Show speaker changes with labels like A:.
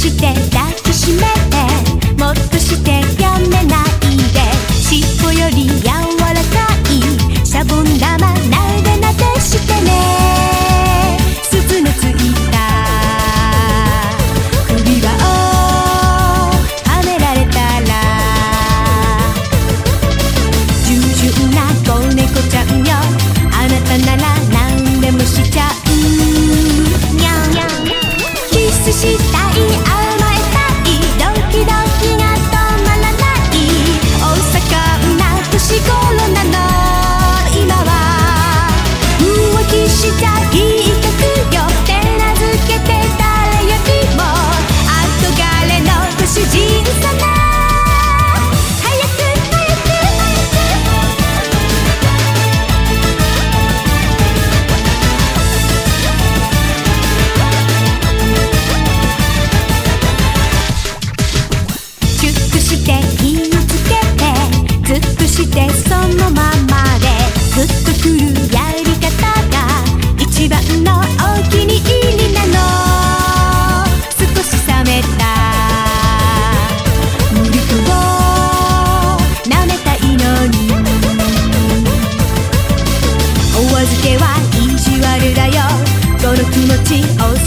A: して抱き oh